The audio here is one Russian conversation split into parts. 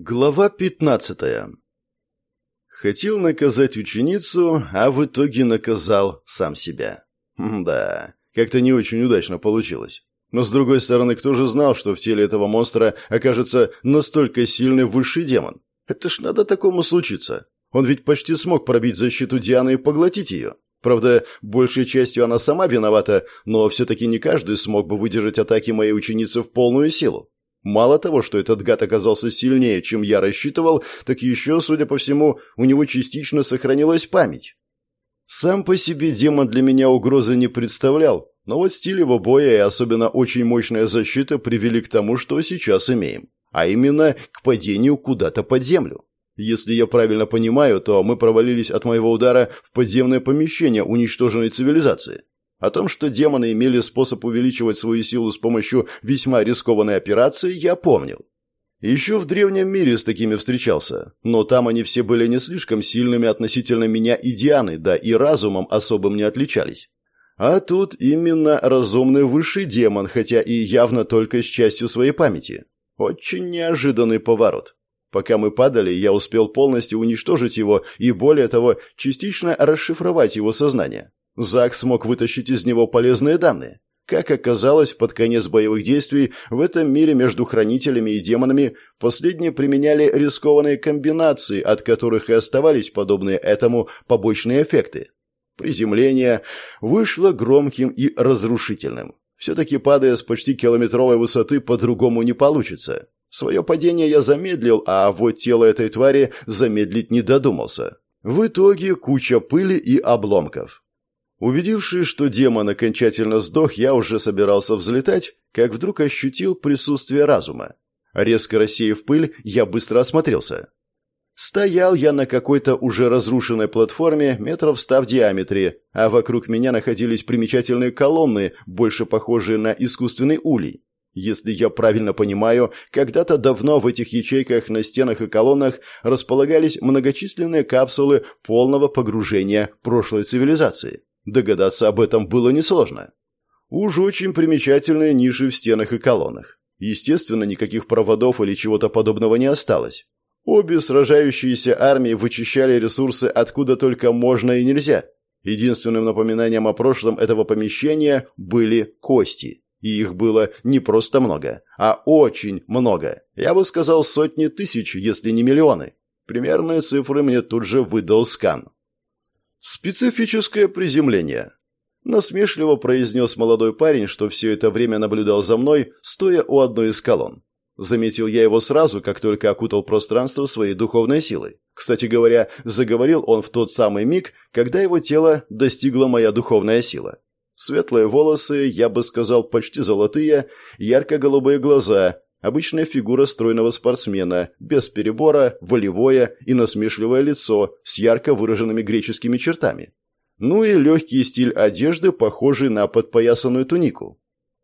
Глава 15 Хотел наказать ученицу, а в итоге наказал сам себя. Да, как-то не очень удачно получилось. Но с другой стороны, кто же знал, что в теле этого монстра окажется настолько сильный высший демон? Это ж надо такому случиться. Он ведь почти смог пробить защиту Дианы и поглотить ее. Правда, большей частью она сама виновата, но все-таки не каждый смог бы выдержать атаки моей ученицы в полную силу. Мало того, что этот гад оказался сильнее, чем я рассчитывал, так еще, судя по всему, у него частично сохранилась память. Сам по себе демон для меня угрозы не представлял, но вот стиль его боя и особенно очень мощная защита привели к тому, что сейчас имеем, а именно к падению куда-то под землю. Если я правильно понимаю, то мы провалились от моего удара в подземное помещение уничтоженной цивилизации. О том, что демоны имели способ увеличивать свою силу с помощью весьма рискованной операции, я помнил. Еще в древнем мире с такими встречался, но там они все были не слишком сильными относительно меня и Дианы, да и разумом особым не отличались. А тут именно разумный высший демон, хотя и явно только с частью своей памяти. Очень неожиданный поворот. Пока мы падали, я успел полностью уничтожить его и, более того, частично расшифровать его сознание. Зак смог вытащить из него полезные данные. Как оказалось, под конец боевых действий в этом мире между хранителями и демонами последние применяли рискованные комбинации, от которых и оставались подобные этому побочные эффекты. Приземление вышло громким и разрушительным. Все-таки падая с почти километровой высоты по-другому не получится. Свое падение я замедлил, а вот тело этой твари замедлить не додумался. В итоге куча пыли и обломков. Убедившись, что демон окончательно сдох, я уже собирался взлетать, как вдруг ощутил присутствие разума. Резко рассеяв пыль, я быстро осмотрелся. Стоял я на какой-то уже разрушенной платформе метров ста в диаметре, а вокруг меня находились примечательные колонны, больше похожие на искусственный улей. Если я правильно понимаю, когда-то давно в этих ячейках на стенах и колоннах располагались многочисленные капсулы полного погружения прошлой цивилизации. Догадаться об этом было несложно. Уж очень примечательные ниши в стенах и колоннах. Естественно, никаких проводов или чего-то подобного не осталось. Обе сражающиеся армии вычищали ресурсы откуда только можно и нельзя. Единственным напоминанием о прошлом этого помещения были кости. И их было не просто много, а очень много. Я бы сказал сотни тысяч, если не миллионы. Примерные цифры мне тут же выдал скан. «Специфическое приземление», — насмешливо произнес молодой парень, что все это время наблюдал за мной, стоя у одной из колонн. Заметил я его сразу, как только окутал пространство своей духовной силой. Кстати говоря, заговорил он в тот самый миг, когда его тело достигла моя духовная сила. Светлые волосы, я бы сказал, почти золотые, ярко-голубые глаза, Обычная фигура стройного спортсмена, без перебора, волевое и насмешливое лицо с ярко выраженными греческими чертами. Ну и легкий стиль одежды, похожий на подпоясанную тунику.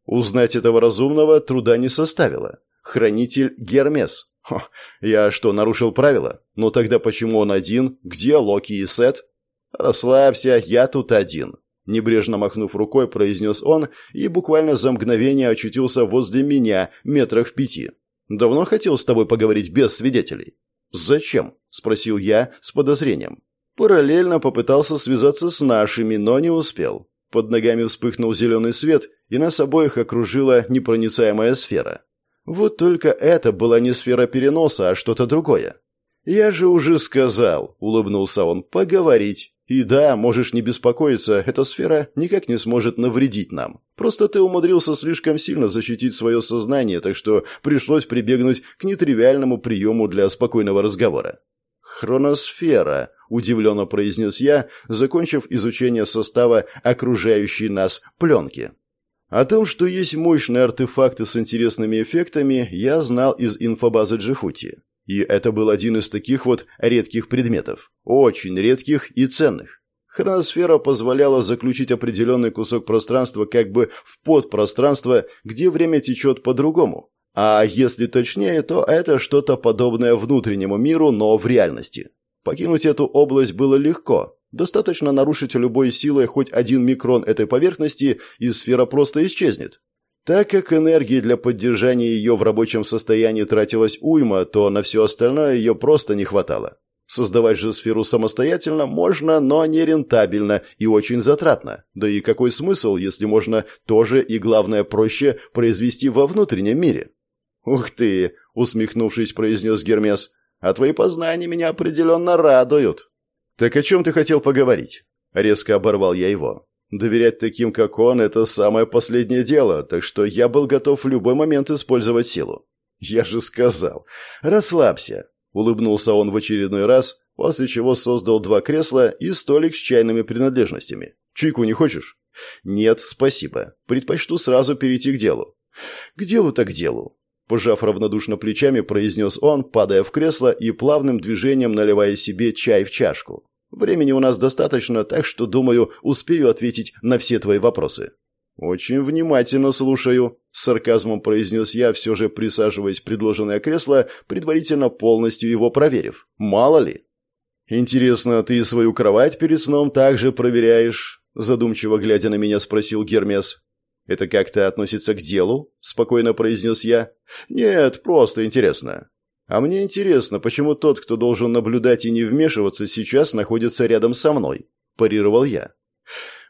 Узнать этого разумного труда не составило. Хранитель Гермес. Хо, я что, нарушил правила? Но тогда почему он один? Где Локи и Сет? Расслабься, я тут один. Небрежно махнув рукой, произнес он и буквально за мгновение очутился возле меня, метрах в пяти. «Давно хотел с тобой поговорить без свидетелей?» «Зачем?» – спросил я с подозрением. Параллельно попытался связаться с нашими, но не успел. Под ногами вспыхнул зеленый свет, и нас обоих окружила непроницаемая сфера. Вот только это была не сфера переноса, а что-то другое. «Я же уже сказал», — улыбнулся он, — «поговорить. И да, можешь не беспокоиться, эта сфера никак не сможет навредить нам. Просто ты умудрился слишком сильно защитить свое сознание, так что пришлось прибегнуть к нетривиальному приему для спокойного разговора. «Хроносфера», — удивленно произнес я, закончив изучение состава окружающей нас пленки. О том, что есть мощные артефакты с интересными эффектами, я знал из инфобазы Джихути. И это был один из таких вот редких предметов. Очень редких и ценных. Хроносфера позволяла заключить определенный кусок пространства как бы в подпространство, где время течет по-другому. А если точнее, то это что-то подобное внутреннему миру, но в реальности. Покинуть эту область было легко. Достаточно нарушить любой силой хоть один микрон этой поверхности, и сфера просто исчезнет. Так как энергии для поддержания ее в рабочем состоянии тратилась уйма, то на все остальное ее просто не хватало. Создавать же сферу самостоятельно можно, но не рентабельно и очень затратно. Да и какой смысл, если можно тоже и, главное, проще произвести во внутреннем мире? «Ух ты!» — усмехнувшись, произнес Гермес. «А твои познания меня определенно радуют». «Так о чем ты хотел поговорить?» Резко оборвал я его. Доверять таким, как он, это самое последнее дело, так что я был готов в любой момент использовать силу. Я же сказал. Расслабься. Улыбнулся он в очередной раз, после чего создал два кресла и столик с чайными принадлежностями. Чайку не хочешь? Нет, спасибо. Предпочту сразу перейти к делу. К делу так к делу. Пожав равнодушно плечами, произнес он, падая в кресло и плавным движением наливая себе чай в чашку. Времени у нас достаточно, так что, думаю, успею ответить на все твои вопросы». «Очень внимательно слушаю», — с сарказмом произнес я, все же присаживаясь в предложенное кресло, предварительно полностью его проверив. «Мало ли». «Интересно, ты свою кровать перед сном также проверяешь?» Задумчиво глядя на меня, спросил Гермес. «Это как-то относится к делу?» — спокойно произнес я. «Нет, просто интересно. А мне интересно, почему тот, кто должен наблюдать и не вмешиваться, сейчас находится рядом со мной, парировал я.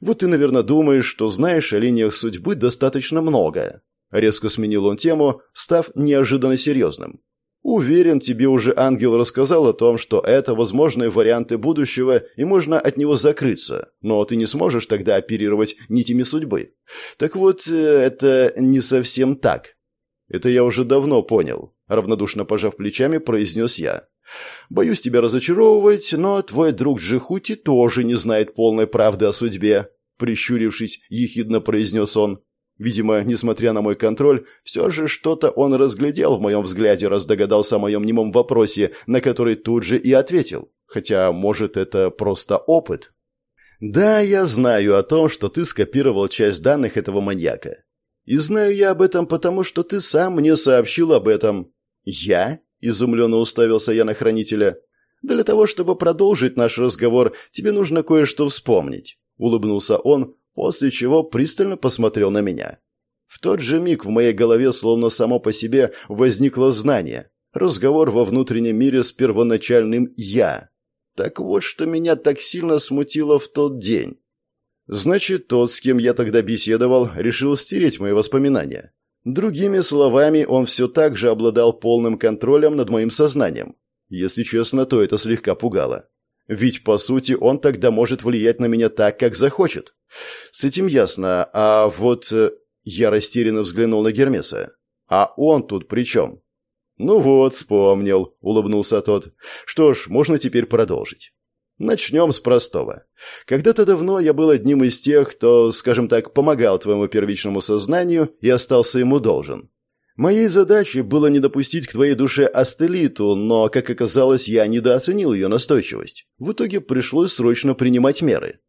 Вот ты, наверное, думаешь, что знаешь о линиях судьбы достаточно много. Резко сменил он тему, став неожиданно серьезным. Уверен, тебе уже ангел рассказал о том, что это возможные варианты будущего, и можно от него закрыться. Но ты не сможешь тогда оперировать нитями судьбы. Так вот, э, это не совсем так. Это я уже давно понял. Равнодушно пожав плечами, произнес я. «Боюсь тебя разочаровывать, но твой друг Джихути тоже не знает полной правды о судьбе», прищурившись, ехидно произнес он. Видимо, несмотря на мой контроль, все же что-то он разглядел в моем взгляде, раз догадался о моем немом вопросе, на который тут же и ответил. Хотя, может, это просто опыт. «Да, я знаю о том, что ты скопировал часть данных этого маньяка. И знаю я об этом потому, что ты сам мне сообщил об этом. «Я?» – изумленно уставился я на хранителя. «Для того, чтобы продолжить наш разговор, тебе нужно кое-что вспомнить», – улыбнулся он, после чего пристально посмотрел на меня. В тот же миг в моей голове словно само по себе возникло знание. Разговор во внутреннем мире с первоначальным «я». Так вот, что меня так сильно смутило в тот день. Значит, тот, с кем я тогда беседовал, решил стереть мои воспоминания. Другими словами, он все так же обладал полным контролем над моим сознанием. Если честно, то это слегка пугало. Ведь, по сути, он тогда может влиять на меня так, как захочет. С этим ясно, а вот... Э, я растерянно взглянул на Гермеса. А он тут при чем? «Ну вот, вспомнил», — улыбнулся тот. «Что ж, можно теперь продолжить». Начнем с простого. Когда-то давно я был одним из тех, кто, скажем так, помогал твоему первичному сознанию и остался ему должен. Моей задачей было не допустить к твоей душе астелиту, но, как оказалось, я недооценил ее настойчивость. В итоге пришлось срочно принимать меры.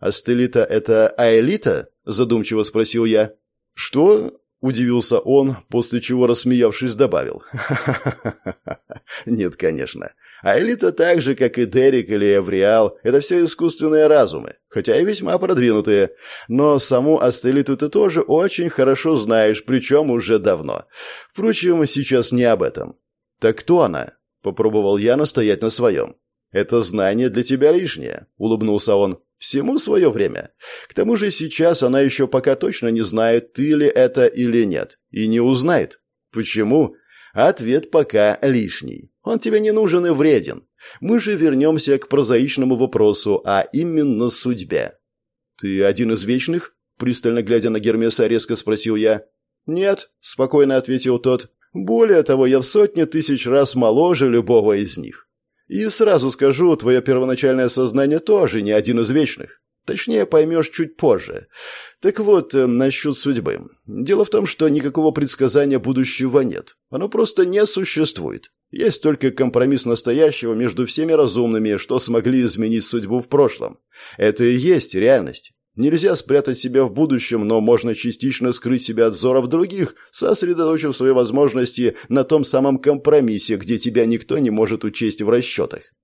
«Астелита — это аэлита?» – задумчиво спросил я. «Что?» – удивился он, после чего, рассмеявшись, добавил. «Нет, конечно. А элита так же, как и Дерек или Эвриал, это все искусственные разумы, хотя и весьма продвинутые. Но саму Астелиту ты тоже очень хорошо знаешь, причем уже давно. Впрочем, сейчас не об этом. Так кто она? Попробовал я настоять на своем. «Это знание для тебя лишнее», — улыбнулся он. «Всему свое время. К тому же сейчас она еще пока точно не знает, ты ли это или нет. И не узнает. Почему? Ответ пока лишний. Он тебе не нужен и вреден. Мы же вернемся к прозаичному вопросу, а именно судьбе. Ты один из вечных? Пристально глядя на Гермеса, резко спросил я. Нет, спокойно ответил тот. Более того, я в сотни тысяч раз моложе любого из них. И сразу скажу, твое первоначальное сознание тоже не один из вечных. Точнее, поймешь чуть позже. Так вот, э, насчет судьбы. Дело в том, что никакого предсказания будущего нет. Оно просто не существует. Есть только компромисс настоящего между всеми разумными, что смогли изменить судьбу в прошлом. Это и есть реальность. Нельзя спрятать себя в будущем, но можно частично скрыть себя от взоров других, сосредоточив свои возможности на том самом компромиссе, где тебя никто не может учесть в расчетах.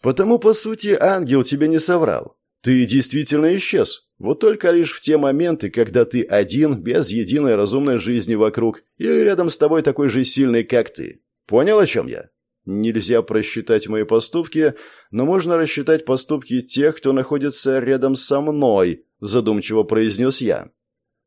Потому, по сути, ангел тебе не соврал. Ты действительно исчез. Вот только лишь в те моменты, когда ты один, без единой разумной жизни вокруг, или рядом с тобой такой же сильный, как ты. Понял, о чем я? Нельзя просчитать мои поступки, но можно рассчитать поступки тех, кто находится рядом со мной, задумчиво произнес я.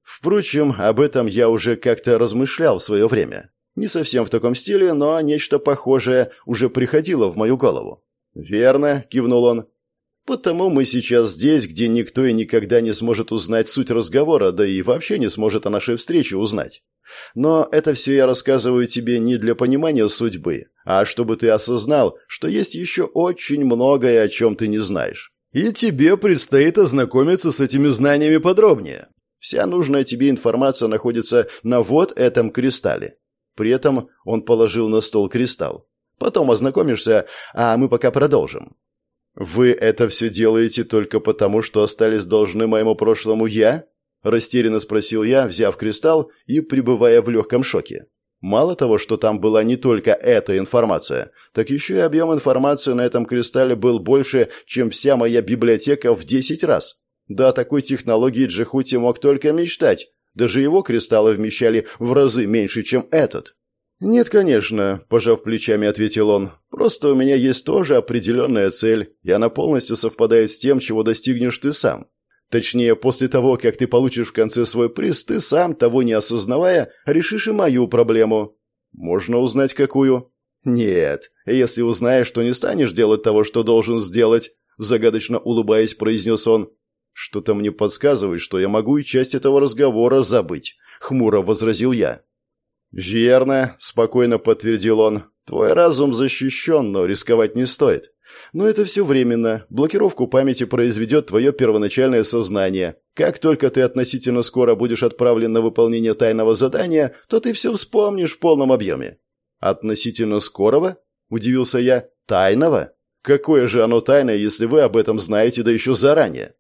Впрочем, об этом я уже как-то размышлял в свое время. Не совсем в таком стиле, но нечто похожее уже приходило в мою голову. «Верно», — кивнул он. «Потому мы сейчас здесь, где никто и никогда не сможет узнать суть разговора, да и вообще не сможет о нашей встрече узнать. Но это все я рассказываю тебе не для понимания судьбы, а чтобы ты осознал, что есть еще очень многое, о чем ты не знаешь. И тебе предстоит ознакомиться с этими знаниями подробнее. Вся нужная тебе информация находится на вот этом кристалле. При этом он положил на стол кристалл. Потом ознакомишься, а мы пока продолжим. Вы это все делаете только потому, что остались должны моему прошлому я? Растерянно спросил я, взяв кристалл и пребывая в легком шоке. Мало того, что там была не только эта информация, так еще и объем информации на этом кристалле был больше, чем вся моя библиотека в 10 раз. Да, о такой технологии Джихути мог только мечтать. Даже его кристаллы вмещали в разы меньше, чем этот. «Нет, конечно», – пожав плечами, ответил он. «Просто у меня есть тоже определенная цель, и она полностью совпадает с тем, чего достигнешь ты сам. Точнее, после того, как ты получишь в конце свой приз, ты сам, того не осознавая, решишь и мою проблему. Можно узнать, какую? Нет, если узнаешь, то не станешь делать того, что должен сделать, загадочно улыбаясь, произнес он. Что-то мне подсказывает, что я могу и часть этого разговора забыть, хмуро возразил я. Верно, спокойно подтвердил он. Твой разум защищен, но рисковать не стоит. Но это все временно. Блокировку памяти произведет твое первоначальное сознание. Как только ты относительно скоро будешь отправлен на выполнение тайного задания, то ты все вспомнишь в полном объеме. Относительно скорого? Удивился я. Тайного? Какое же оно тайное, если вы об этом знаете, да еще заранее?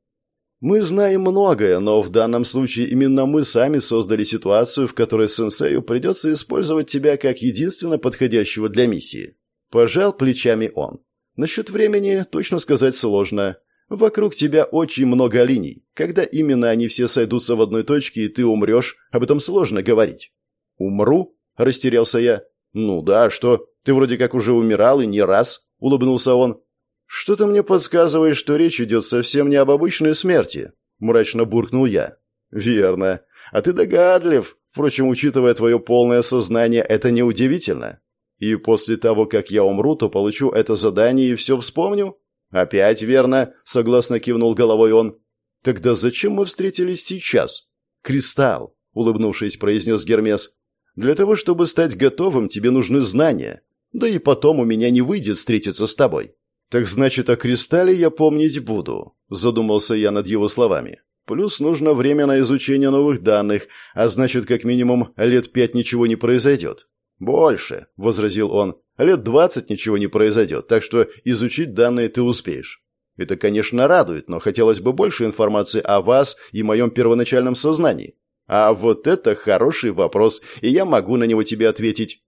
Мы знаем многое, но в данном случае именно мы сами создали ситуацию, в которой сенсею придется использовать тебя как единственно подходящего для миссии. Пожал плечами он. Насчет времени точно сказать сложно. Вокруг тебя очень много линий. Когда именно они все сойдутся в одной точке, и ты умрешь, об этом сложно говорить. «Умру?» – растерялся я. «Ну да, что? Ты вроде как уже умирал и не раз», – улыбнулся он. «Что-то мне подсказывает, что речь идет совсем не об обычной смерти», – мрачно буркнул я. «Верно. А ты догадлив. Впрочем, учитывая твое полное сознание, это неудивительно. И после того, как я умру, то получу это задание и все вспомню? Опять верно, согласно кивнул головой он. Тогда зачем мы встретились сейчас? Кристалл, улыбнувшись, произнес Гермес. Для того, чтобы стать готовым, тебе нужны знания. Да и потом у меня не выйдет встретиться с тобой. Так значит, о кристалле я помнить буду, задумался я над его словами. Плюс нужно время на изучение новых данных, а значит, как минимум лет пять ничего не произойдет. «Больше», — возразил он. «Лет двадцать ничего не произойдет, так что изучить данные ты успеешь». Это, конечно, радует, но хотелось бы больше информации о вас и моем первоначальном сознании. А вот это хороший вопрос, и я могу на него тебе ответить.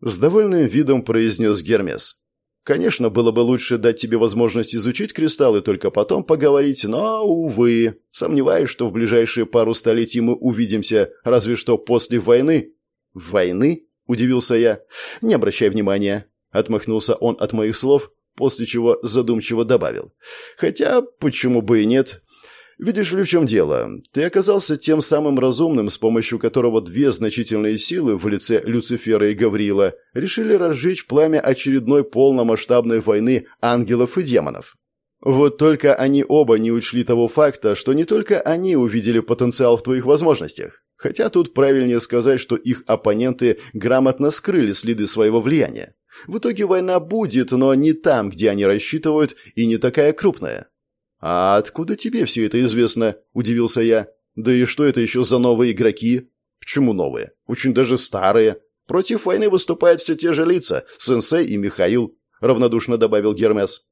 С довольным видом произнес Гермес. Конечно, было бы лучше дать тебе возможность изучить кристаллы, только потом поговорить, но, увы, сомневаюсь, что в ближайшие пару столетий мы увидимся, разве что после войны. Войны? – удивился я. «Не обращай внимания», – отмахнулся он от моих слов, после чего задумчиво добавил. «Хотя, почему бы и нет? Видишь ли, в чем дело? Ты оказался тем самым разумным, с помощью которого две значительные силы в лице Люцифера и Гавриила решили разжечь пламя очередной полномасштабной войны ангелов и демонов. Вот только они оба не учли того факта, что не только они увидели потенциал в твоих возможностях. Хотя тут правильнее сказать, что их оппоненты грамотно скрыли следы своего влияния. В итоге война будет, но не там, где они рассчитывают, и не такая крупная. «А откуда тебе все это известно?» – удивился я. «Да и что это еще за новые игроки?» «Почему новые? Очень даже старые. Против войны выступают все те же лица – Сенсей и Михаил», – равнодушно добавил Гермес.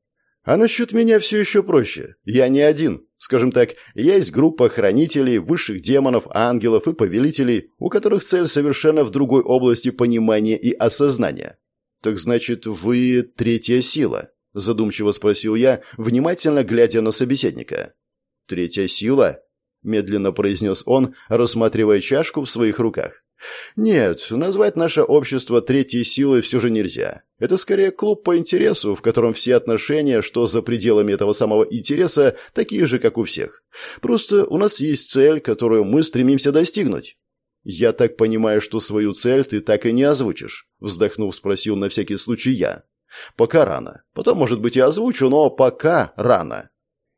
«А насчет меня все еще проще. Я не один. Скажем так, есть группа хранителей, высших демонов, ангелов и повелителей, у которых цель совершенно в другой области понимания и осознания. Так значит, вы третья сила? Задумчиво спросил я, внимательно глядя на собеседника. Третья сила? — медленно произнес он, рассматривая чашку в своих руках. «Нет, назвать наше общество третьей силой все же нельзя. Это скорее клуб по интересу, в котором все отношения, что за пределами этого самого интереса, такие же, как у всех. Просто у нас есть цель, которую мы стремимся достигнуть». «Я так понимаю, что свою цель ты так и не озвучишь», — вздохнув, спросил на всякий случай я. «Пока рано. Потом, может быть, и озвучу, но пока рано».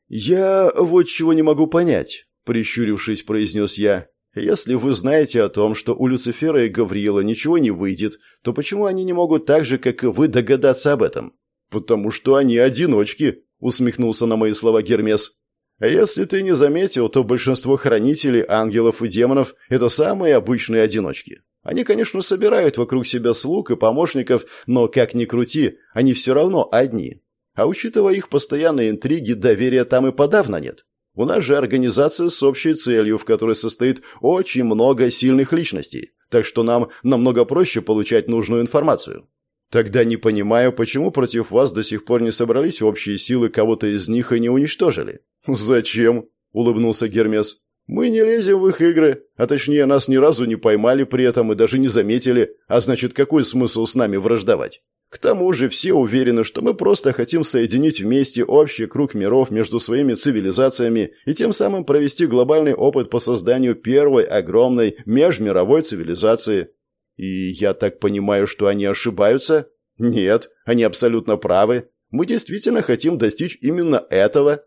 «Я вот чего не могу понять», — прищурившись, произнес я. Если вы знаете о том, что у Люцифера и Гавриила ничего не выйдет, то почему они не могут так же, как и вы, догадаться об этом? Потому что они одиночки, усмехнулся на мои слова Гермес. А если ты не заметил, то большинство хранителей, ангелов и демонов – это самые обычные одиночки. Они, конечно, собирают вокруг себя слуг и помощников, но, как ни крути, они все равно одни. А учитывая их постоянные интриги, доверия там и подавно нет. У нас же организация с общей целью, в которой состоит очень много сильных личностей, так что нам намного проще получать нужную информацию. Тогда не понимаю, почему против вас до сих пор не собрались общие силы кого-то из них и не уничтожили. Зачем? улыбнулся Гермес. Мы не лезем в их игры, а точнее нас ни разу не поймали при этом и даже не заметили, а значит, какой смысл с нами враждовать? К тому же все уверены, что мы просто хотим соединить вместе общий круг миров между своими цивилизациями и тем самым провести глобальный опыт по созданию первой огромной межмировой цивилизации. И я так понимаю, что они ошибаются? Нет, они абсолютно правы. Мы действительно хотим достичь именно этого.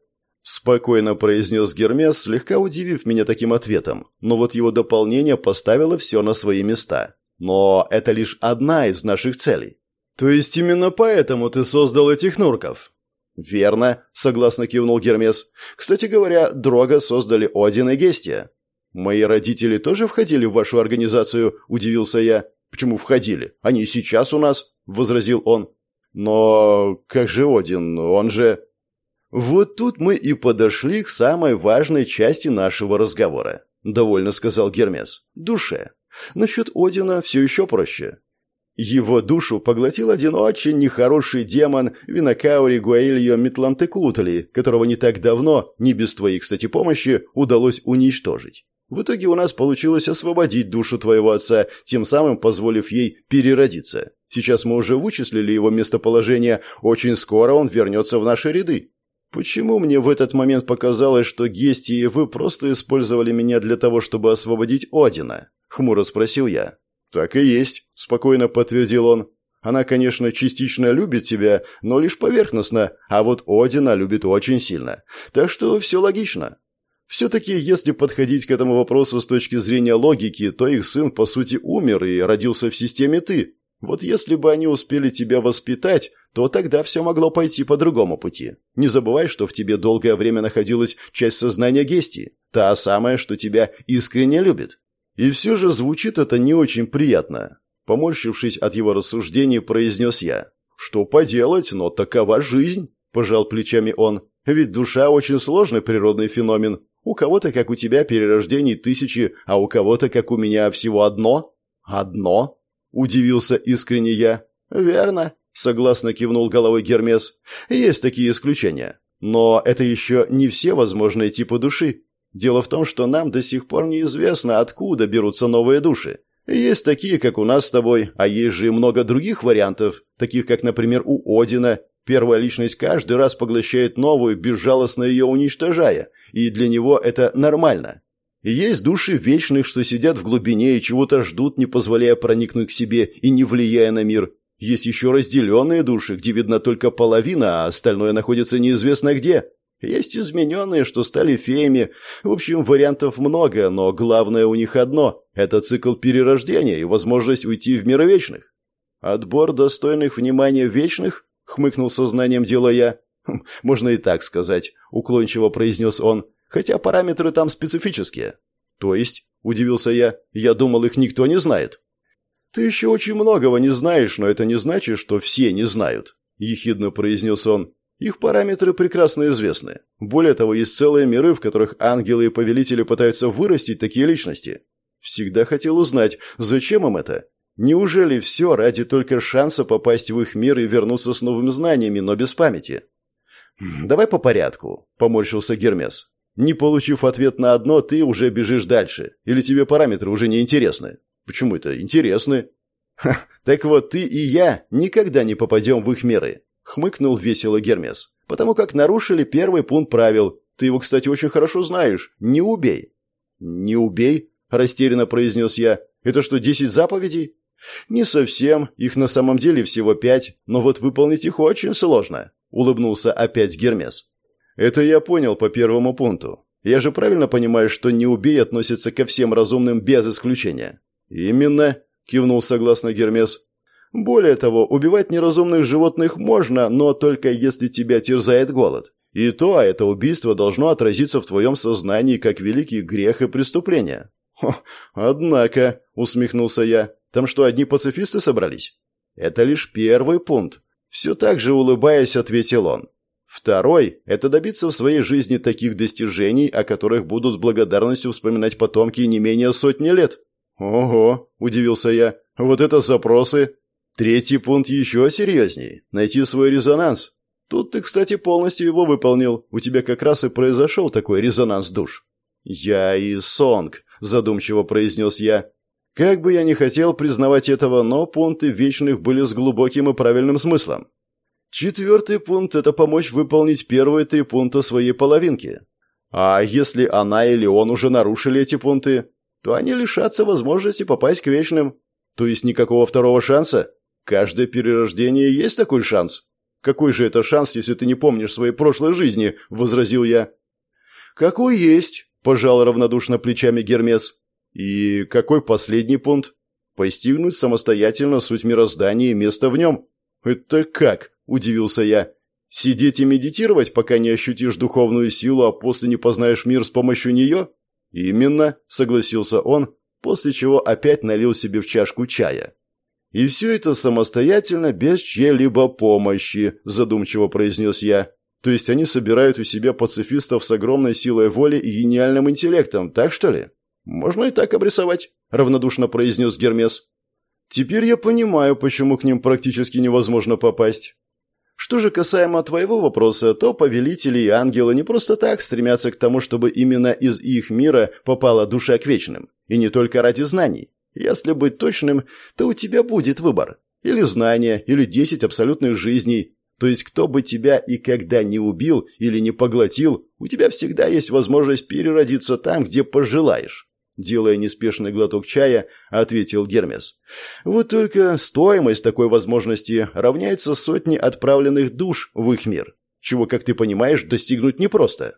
Спокойно произнес Гермес, слегка удивив меня таким ответом. Но вот его дополнение поставило все на свои места. Но это лишь одна из наших целей. «То есть именно поэтому ты создал этих нурков?» «Верно», — согласно кивнул Гермес. «Кстати говоря, Дрога создали Один и Гестия». «Мои родители тоже входили в вашу организацию?» — удивился я. «Почему входили? Они сейчас у нас», — возразил он. «Но как же Один? Он же...» «Вот тут мы и подошли к самой важной части нашего разговора», — довольно сказал Гермес. «Душе. Насчет Одина все еще проще. Его душу поглотил один очень нехороший демон Винокаури Гуаильо Митлантекутли, которого не так давно, не без твоей, кстати, помощи, удалось уничтожить. В итоге у нас получилось освободить душу твоего отца, тем самым позволив ей переродиться. Сейчас мы уже вычислили его местоположение, очень скоро он вернется в наши ряды. Почему мне в этот момент показалось, что Гести и вы просто использовали меня для того, чтобы освободить Одина? Хмуро спросил я. «Так и есть», — спокойно подтвердил он. «Она, конечно, частично любит тебя, но лишь поверхностно, а вот Одина любит очень сильно. Так что все логично». Все-таки, если подходить к этому вопросу с точки зрения логики, то их сын, по сути, умер и родился в системе «ты». Вот если бы они успели тебя воспитать, то тогда все могло пойти по другому пути. Не забывай, что в тебе долгое время находилась часть сознания Гести, та самая, что тебя искренне любит. И все же звучит это не очень приятно. Поморщившись от его рассуждений, произнес я. «Что поделать, но такова жизнь», – пожал плечами он. «Ведь душа очень сложный природный феномен. У кого-то, как у тебя, перерождений тысячи, а у кого-то, как у меня, всего одно». «Одно?» – удивился искренне я. «Верно», – согласно кивнул головой Гермес. «Есть такие исключения. Но это еще не все возможные типы души. Дело в том, что нам до сих пор неизвестно, откуда берутся новые души. Есть такие, как у нас с тобой, а есть же и много других вариантов, таких как, например, у Одина. Первая личность каждый раз поглощает новую, безжалостно ее уничтожая, и для него это нормально. И есть души вечных, что сидят в глубине и чего-то ждут, не позволяя проникнуть к себе и не влияя на мир. Есть еще разделенные души, где видна только половина, а остальное находится неизвестно где. Есть измененные, что стали феями. В общем, вариантов много, но главное у них одно – это цикл перерождения и возможность уйти в мир вечных. «Отбор достойных внимания вечных?» – хмыкнул сознанием дела я. «Хм, «Можно и так сказать», – уклончиво произнес он, «хотя параметры там специфические». «То есть?» – удивился я. «Я думал, их никто не знает». «Ты еще очень многого не знаешь, но это не значит, что все не знают», – ехидно произнес он. Их параметры прекрасно известны. Более того, есть целые миры, в которых ангелы и повелители пытаются вырастить такие личности. Всегда хотел узнать, зачем им это? Неужели все ради только шанса попасть в их мир и вернуться с новыми знаниями, но без памяти? «Давай по порядку», — поморщился Гермес. Не получив ответ на одно, ты уже бежишь дальше. Или тебе параметры уже не интересны? Почему это интересны? Ха, так вот ты и я никогда не попадем в их меры, хмыкнул весело Гермес. Потому как нарушили первый пункт правил. Ты его, кстати, очень хорошо знаешь. Не убей. Не убей, растерянно произнес я. Это что, десять заповедей? Не совсем, их на самом деле всего пять, но вот выполнить их очень сложно, улыбнулся опять Гермес. Это я понял по первому пункту. Я же правильно понимаю, что не убей относится ко всем разумным без исключения. Именно, кивнул согласно Гермес. Более того, убивать неразумных животных можно, но только если тебя терзает голод. И то, а это убийство должно отразиться в твоем сознании как великий грех и преступление. Однако, усмехнулся я, там что, одни пацифисты собрались? Это лишь первый пункт. Все так же улыбаясь, ответил он. Второй – это добиться в своей жизни таких достижений, о которых будут с благодарностью вспоминать потомки не менее сотни лет. Ого, удивился я. Вот это запросы. Третий пункт еще серьезней. Найти свой резонанс. Тут ты, кстати, полностью его выполнил. У тебя как раз и произошел такой резонанс душ. Я и Сонг, задумчиво произнес я. Как бы я ни хотел признавать этого, но пункты вечных были с глубоким и правильным смыслом. Четвертый пункт – это помочь выполнить первые три пункта своей половинки. А если она или он уже нарушили эти пункты, то они лишатся возможности попасть к вечным. То есть никакого второго шанса? Каждое перерождение есть такой шанс. Какой же это шанс, если ты не помнишь своей прошлой жизни? возразил я. Какой есть? пожал равнодушно плечами Гермес. И какой последний пункт? Постигнуть самостоятельно суть мироздания и место в нем. Это как? Удивился я. Сидеть и медитировать, пока не ощутишь духовную силу, а после не познаешь мир с помощью нее? Именно, согласился он, после чего опять налил себе в чашку чая. И все это самостоятельно, без чьей-либо помощи, задумчиво произнес я. То есть они собирают у себя пацифистов с огромной силой воли и гениальным интеллектом, так что ли? Можно и так обрисовать, равнодушно произнес Гермес. Теперь я понимаю, почему к ним практически невозможно попасть. Что же касаемо твоего вопроса, то повелители и ангелы не просто так стремятся к тому, чтобы именно из их мира попала душа к вечным. И не только ради знаний. Если быть точным, то у тебя будет выбор. Или знания, или десять абсолютных жизней. То есть кто бы тебя и когда не убил или не поглотил, у тебя всегда есть возможность переродиться там, где пожелаешь. Делая неспешный глоток чая, ответил Гермес. Вот только стоимость такой возможности равняется сотне отправленных душ в их мир, чего, как ты понимаешь, достигнуть непросто.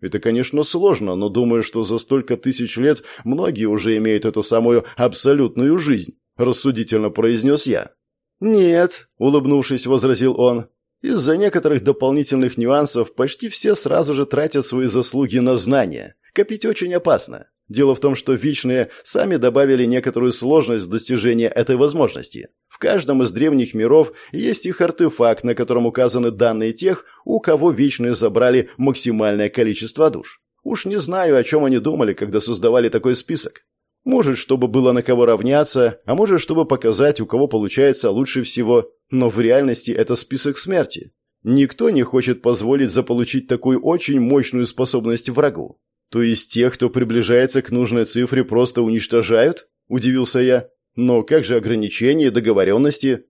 Это, конечно, сложно, но думаю, что за столько тысяч лет многие уже имеют эту самую абсолютную жизнь, рассудительно произнес я. Нет, улыбнувшись, возразил он. Из-за некоторых дополнительных нюансов почти все сразу же тратят свои заслуги на знания. Копить очень опасно. Дело в том, что Вечные сами добавили некоторую сложность в достижении этой возможности. В каждом из древних миров есть их артефакт, на котором указаны данные тех, у кого Вечные забрали максимальное количество душ. Уж не знаю, о чем они думали, когда создавали такой список. Может, чтобы было на кого равняться, а может, чтобы показать, у кого получается лучше всего. Но в реальности это список смерти. Никто не хочет позволить заполучить такую очень мощную способность врагу. То есть тех, кто приближается к нужной цифре, просто уничтожают? Удивился я. Но как же ограничения и договоренности?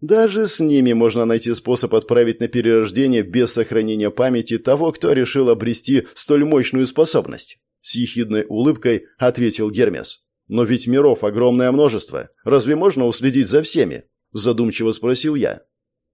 Даже с ними можно найти способ отправить на перерождение без сохранения памяти того, кто решил обрести столь мощную способность. С ехидной улыбкой ответил Гермес. Но ведь миров огромное множество. Разве можно уследить за всеми? Задумчиво спросил я.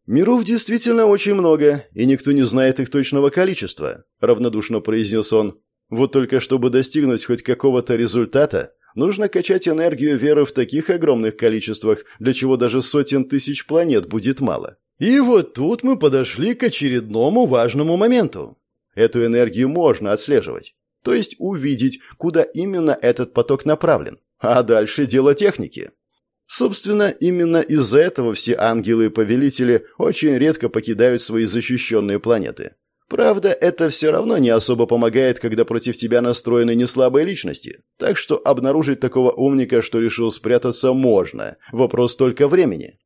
Миров действительно очень много, и никто не знает их точного количества, равнодушно произнес он. Вот только чтобы достигнуть хоть какого-то результата, нужно качать энергию веры в таких огромных количествах, для чего даже сотен тысяч планет будет мало. И вот тут мы подошли к очередному важному моменту. Эту энергию можно отслеживать, то есть увидеть, куда именно этот поток направлен. А дальше дело техники. Собственно, именно из-за этого все ангелы и повелители очень редко покидают свои защищенные планеты. Правда, это все равно не особо помогает, когда против тебя настроены неслабые личности. Так что обнаружить такого умника, что решил спрятаться, можно. Вопрос только времени.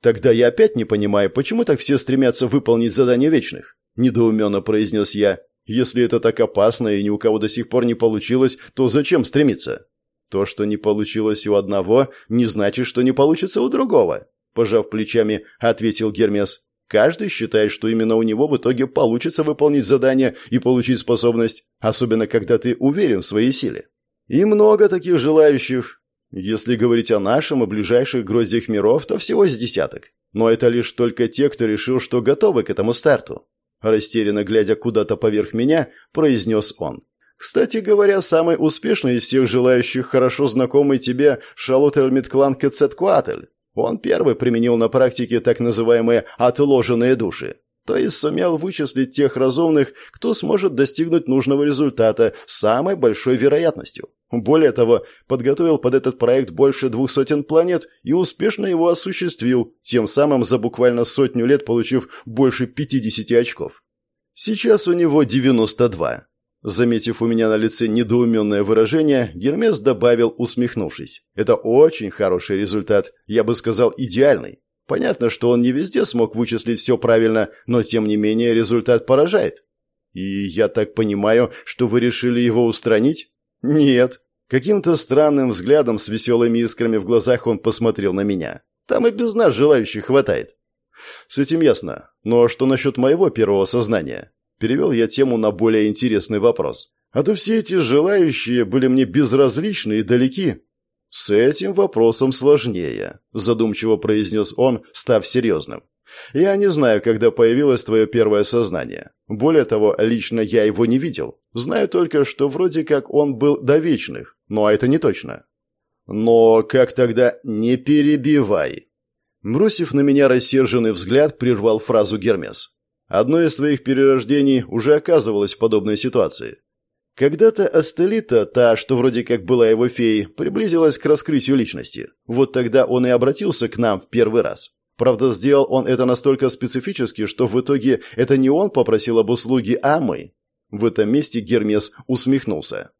Тогда я опять не понимаю, почему так все стремятся выполнить задание вечных? Недоуменно произнес я. Если это так опасно и ни у кого до сих пор не получилось, то зачем стремиться? То, что не получилось у одного, не значит, что не получится у другого, пожав плечами, ответил Гермес. Каждый считает, что именно у него в итоге получится выполнить задание и получить способность, особенно когда ты уверен в своей силе. И много таких желающих. Если говорить о нашем и ближайших гроздях миров, то всего с десяток. Но это лишь только те, кто решил, что готовы к этому старту. Растерянно глядя куда-то поверх меня, произнес он. Кстати говоря, самый успешный из всех желающих хорошо знакомый тебе Шалотель-Митклан Кецеткуатль. Он первый применил на практике так называемые «отложенные души». То есть сумел вычислить тех разумных, кто сможет достигнуть нужного результата с самой большой вероятностью. Более того, подготовил под этот проект больше двух сотен планет и успешно его осуществил, тем самым за буквально сотню лет получив больше 50 очков. Сейчас у него 92. Заметив у меня на лице недоуменное выражение, Гермес добавил, усмехнувшись. «Это очень хороший результат, я бы сказал, идеальный. Понятно, что он не везде смог вычислить все правильно, но тем не менее результат поражает. И я так понимаю, что вы решили его устранить? Нет. Каким-то странным взглядом с веселыми искрами в глазах он посмотрел на меня. Там и без нас желающих хватает. С этим ясно. Но что насчет моего первого сознания? Перевел я тему на более интересный вопрос. А то все эти желающие были мне безразличны и далеки. «С этим вопросом сложнее», – задумчиво произнес он, став серьезным. «Я не знаю, когда появилось твое первое сознание. Более того, лично я его не видел. Знаю только, что вроде как он был до вечных, но это не точно». «Но как тогда не перебивай?» Бросив на меня рассерженный взгляд, прервал фразу Гермес. Одно из твоих перерождений уже оказывалось в подобной ситуации. Когда-то Астелита, та, что вроде как была его феей, приблизилась к раскрытию личности. Вот тогда он и обратился к нам в первый раз. Правда, сделал он это настолько специфически, что в итоге это не он попросил об услуге, а мы. В этом месте Гермес усмехнулся.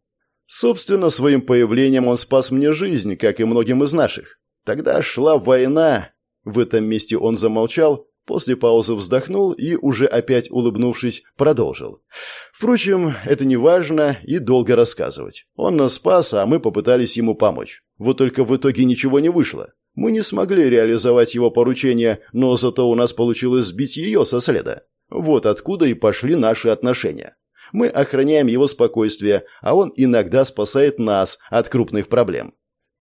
Собственно, своим появлением он спас мне жизнь, как и многим из наших. Тогда шла война. В этом месте он замолчал, После паузы вздохнул и, уже опять улыбнувшись, продолжил. Впрочем, это не важно и долго рассказывать. Он нас спас, а мы попытались ему помочь. Вот только в итоге ничего не вышло. Мы не смогли реализовать его поручение, но зато у нас получилось сбить ее со следа. Вот откуда и пошли наши отношения. Мы охраняем его спокойствие, а он иногда спасает нас от крупных проблем.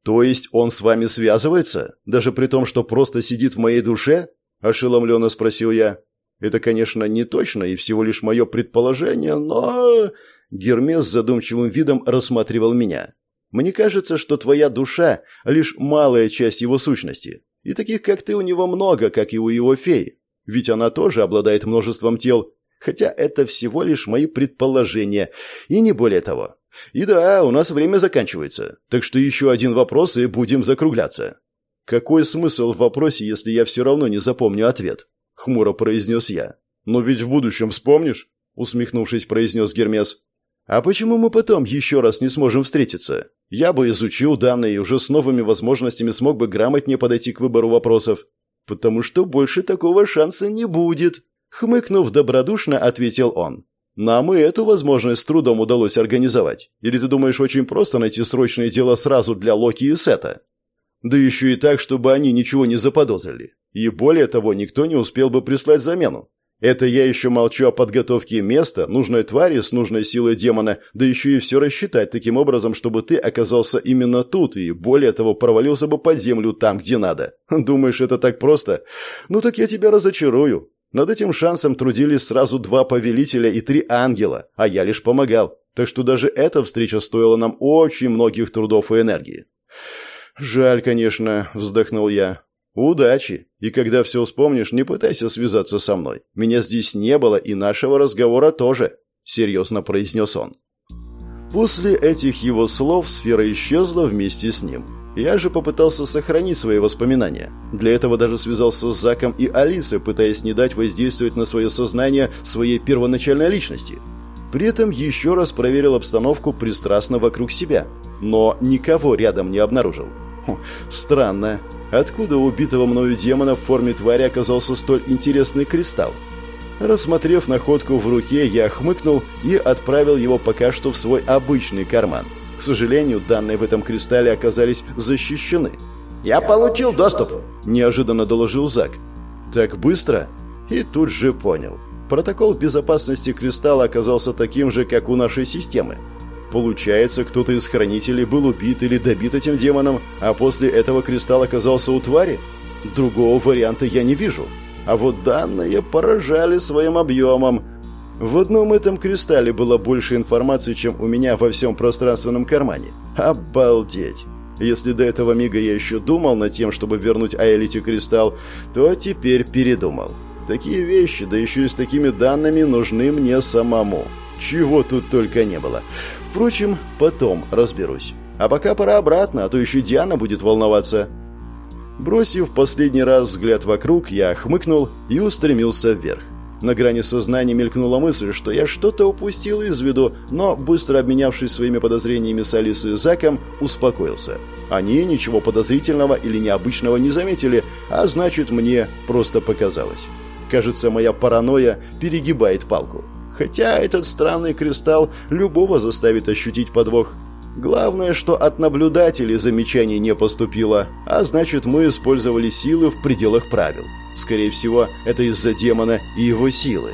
То есть он с вами связывается, даже при том, что просто сидит в моей душе? Ошеломленно спросил я. Это, конечно, не точно и всего лишь мое предположение, но... Гермес с задумчивым видом рассматривал меня. Мне кажется, что твоя душа — лишь малая часть его сущности. И таких, как ты, у него много, как и у его феи. Ведь она тоже обладает множеством тел. Хотя это всего лишь мои предположения, и не более того. И да, у нас время заканчивается, так что еще один вопрос, и будем закругляться. «Какой смысл в вопросе, если я все равно не запомню ответ?» — хмуро произнес я. «Но ведь в будущем вспомнишь?» — усмехнувшись, произнес Гермес. «А почему мы потом еще раз не сможем встретиться? Я бы изучил данные и уже с новыми возможностями смог бы грамотнее подойти к выбору вопросов. Потому что больше такого шанса не будет», — хмыкнув добродушно, ответил он. «Нам и эту возможность с трудом удалось организовать. Или ты думаешь, очень просто найти срочные дела сразу для Локи и Сета?» Да еще и так, чтобы они ничего не заподозрили. И более того, никто не успел бы прислать замену. Это я еще молчу о подготовке места, нужной твари с нужной силой демона, да еще и все рассчитать таким образом, чтобы ты оказался именно тут и, более того, провалился бы под землю там, где надо. Думаешь, это так просто? Ну так я тебя разочарую. Над этим шансом трудились сразу два повелителя и три ангела, а я лишь помогал. Так что даже эта встреча стоила нам очень многих трудов и энергии. «Жаль, конечно», — вздохнул я. «Удачи. И когда все вспомнишь, не пытайся связаться со мной. Меня здесь не было, и нашего разговора тоже», — серьезно произнес он. После этих его слов сфера исчезла вместе с ним. Я же попытался сохранить свои воспоминания. Для этого даже связался с Заком и Алисой, пытаясь не дать воздействовать на свое сознание своей первоначальной личности. При этом еще раз проверил обстановку пристрастно вокруг себя, но никого рядом не обнаружил. Хм, странно. Откуда у убитого мною демона в форме твари оказался столь интересный кристалл? Рассмотрев находку в руке, я хмыкнул и отправил его пока что в свой обычный карман. К сожалению, данные в этом кристалле оказались защищены. «Я получил доступ», – неожиданно доложил Зак. «Так быстро?» И тут же понял. Протокол безопасности кристалла оказался таким же, как у нашей системы. Получается, кто-то из хранителей был убит или добит этим демоном, а после этого кристалл оказался у твари? Другого варианта я не вижу. А вот данные поражали своим объемом. В одном этом кристалле было больше информации, чем у меня во всем пространственном кармане. Обалдеть! Если до этого мига я еще думал над тем, чтобы вернуть Аэлите кристалл, то теперь передумал. Такие вещи, да еще и с такими данными, нужны мне самому. Чего тут только не было. Впрочем, потом разберусь. А пока пора обратно, а то еще Диана будет волноваться. Бросив последний раз взгляд вокруг, я хмыкнул и устремился вверх. На грани сознания мелькнула мысль, что я что-то упустил из виду, но, быстро обменявшись своими подозрениями с Алисой и Заком, успокоился. Они ничего подозрительного или необычного не заметили, а значит, мне просто показалось. Кажется, моя паранойя перегибает палку. Хотя этот странный кристалл любого заставит ощутить подвох. Главное, что от наблюдателей замечаний не поступило, а значит, мы использовали силы в пределах правил. Скорее всего, это из-за демона и его силы.